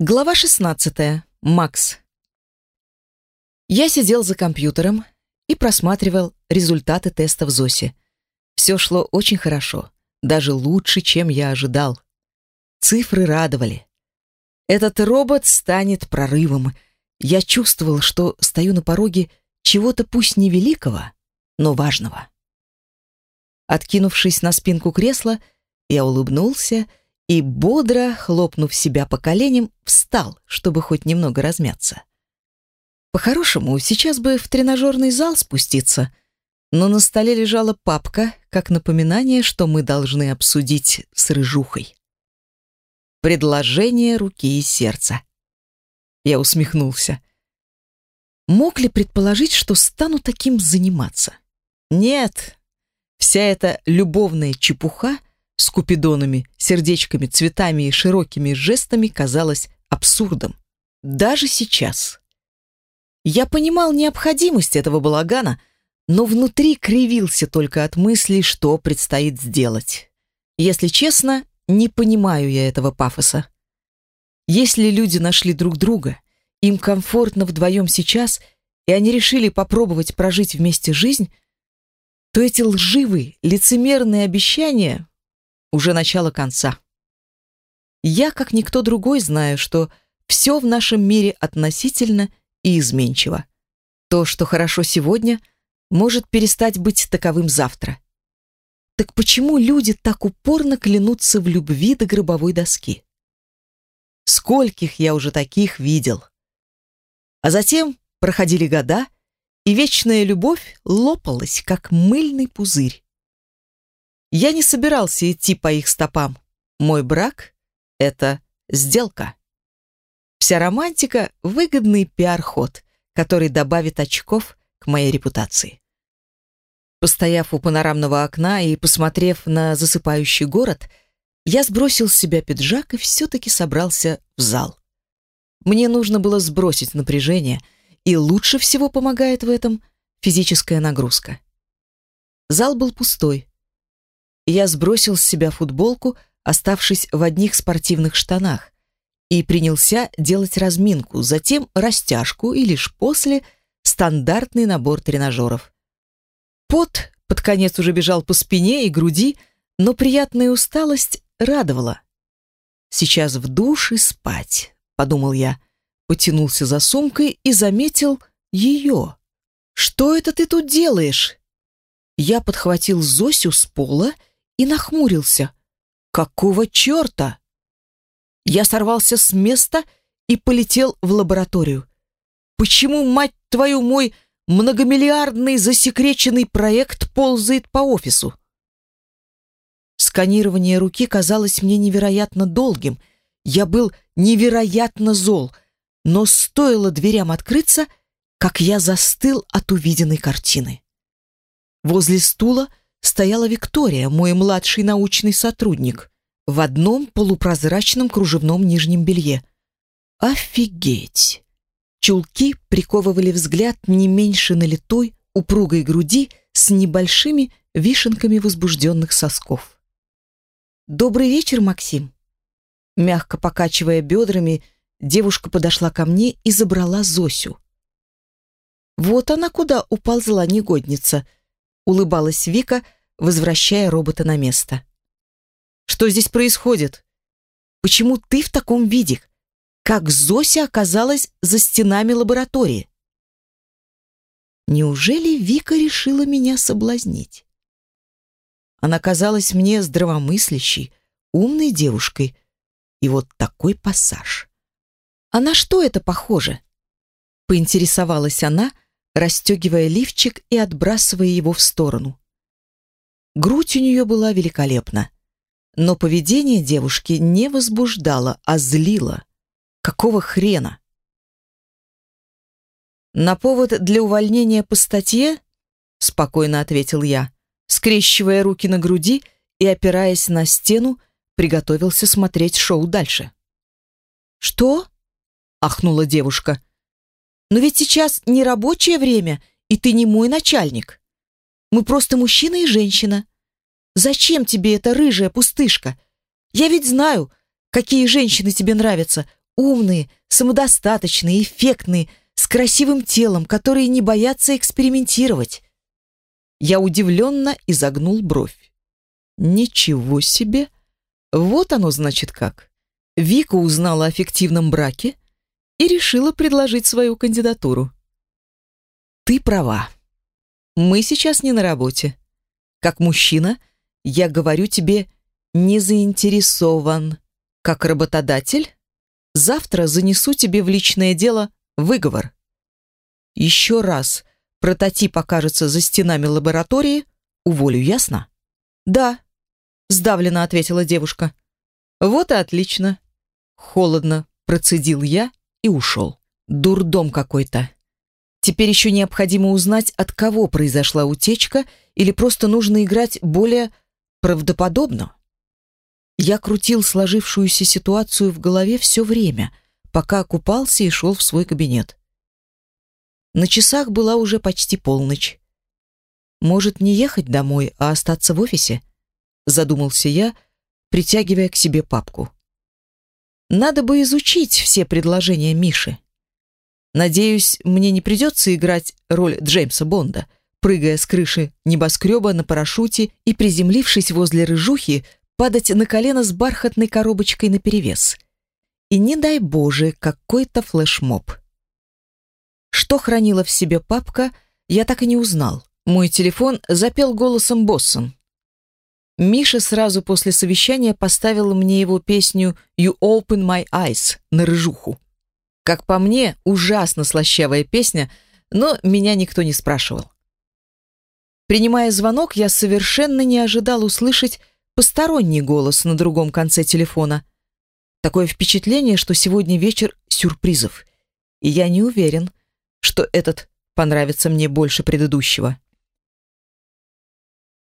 Глава 16. Макс. Я сидел за компьютером и просматривал результаты теста в ЗОСе. Все шло очень хорошо, даже лучше, чем я ожидал. Цифры радовали. Этот робот станет прорывом. Я чувствовал, что стою на пороге чего-то пусть не великого, но важного. Откинувшись на спинку кресла, я улыбнулся и, бодро хлопнув себя по коленям, встал, чтобы хоть немного размяться. По-хорошему, сейчас бы в тренажерный зал спуститься, но на столе лежала папка, как напоминание, что мы должны обсудить с рыжухой. Предложение руки и сердца. Я усмехнулся. Мог ли предположить, что стану таким заниматься? Нет. Вся эта любовная чепуха с купидонами, сердечками, цветами и широкими жестами казалось абсурдом. Даже сейчас. Я понимал необходимость этого балагана, но внутри кривился только от мысли, что предстоит сделать. Если честно, не понимаю я этого пафоса. Если люди нашли друг друга, им комфортно вдвоем сейчас, и они решили попробовать прожить вместе жизнь, то эти лживые, лицемерные обещания уже начало конца. Я, как никто другой, знаю, что все в нашем мире относительно и изменчиво. То, что хорошо сегодня, может перестать быть таковым завтра. Так почему люди так упорно клянутся в любви до гробовой доски? Скольких я уже таких видел. А затем проходили года, и вечная любовь лопалась, как мыльный пузырь. Я не собирался идти по их стопам. Мой брак — это сделка. Вся романтика — выгодный пиар-ход, который добавит очков к моей репутации. Постояв у панорамного окна и посмотрев на засыпающий город, я сбросил с себя пиджак и все-таки собрался в зал. Мне нужно было сбросить напряжение, и лучше всего помогает в этом физическая нагрузка. Зал был пустой, я сбросил с себя футболку, оставшись в одних спортивных штанах, и принялся делать разминку, затем растяжку и лишь после стандартный набор тренажеров. Пот под конец уже бежал по спине и груди, но приятная усталость радовала. «Сейчас в душ и спать», — подумал я, потянулся за сумкой и заметил ее. «Что это ты тут делаешь?» Я подхватил Зосю с пола и нахмурился. Какого черта? Я сорвался с места и полетел в лабораторию. Почему, мать твою, мой многомиллиардный засекреченный проект ползает по офису? Сканирование руки казалось мне невероятно долгим. Я был невероятно зол, но стоило дверям открыться, как я застыл от увиденной картины. Возле стула стояла Виктория, мой младший научный сотрудник, в одном полупрозрачном кружевном нижнем белье. Офигеть! Чулки приковывали взгляд не меньше налитой, упругой груди с небольшими вишенками возбужденных сосков. «Добрый вечер, Максим!» Мягко покачивая бедрами, девушка подошла ко мне и забрала Зосю. «Вот она куда уползла негодница!» — улыбалась Вика, — возвращая робота на место. «Что здесь происходит? Почему ты в таком виде? Как Зося оказалась за стенами лаборатории?» Неужели Вика решила меня соблазнить? Она казалась мне здравомыслящей, умной девушкой. И вот такой пассаж. А на что это похоже? Поинтересовалась она, расстегивая лифчик и отбрасывая его в сторону. Грудь у нее была великолепна. Но поведение девушки не возбуждало, а злило. Какого хрена? «На повод для увольнения по статье?» — спокойно ответил я, скрещивая руки на груди и, опираясь на стену, приготовился смотреть шоу дальше. «Что?» — ахнула девушка. «Но ведь сейчас не рабочее время, и ты не мой начальник. Мы просто мужчина и женщина. Зачем тебе эта рыжая пустышка? Я ведь знаю, какие женщины тебе нравятся. умные, самодостаточные, эффектные, с красивым телом, которые не боятся экспериментировать. Я удивленно изогнул бровь. Ничего себе! Вот оно значит как. Вика узнала о фиктивном браке и решила предложить свою кандидатуру. Ты права. Мы сейчас не на работе. Как мужчина, я говорю тебе, не заинтересован. Как работодатель, завтра занесу тебе в личное дело выговор. Еще раз прототип окажется за стенами лаборатории, уволю, ясно? Да, сдавленно ответила девушка. Вот и отлично. Холодно процедил я и ушел. Дурдом какой-то. Теперь еще необходимо узнать, от кого произошла утечка, или просто нужно играть более правдоподобно. Я крутил сложившуюся ситуацию в голове все время, пока окупался и шел в свой кабинет. На часах была уже почти полночь. Может, не ехать домой, а остаться в офисе? Задумался я, притягивая к себе папку. Надо бы изучить все предложения Миши. Надеюсь, мне не придется играть роль Джеймса Бонда, прыгая с крыши небоскреба на парашюте и, приземлившись возле рыжухи, падать на колено с бархатной коробочкой наперевес. И не дай Боже, какой-то флешмоб. Что хранила в себе папка, я так и не узнал. Мой телефон запел голосом боссом. Миша сразу после совещания поставил мне его песню «You Open My Eyes» на рыжуху. Как по мне, ужасно слащавая песня, но меня никто не спрашивал. Принимая звонок, я совершенно не ожидал услышать посторонний голос на другом конце телефона. Такое впечатление, что сегодня вечер сюрпризов, и я не уверен, что этот понравится мне больше предыдущего.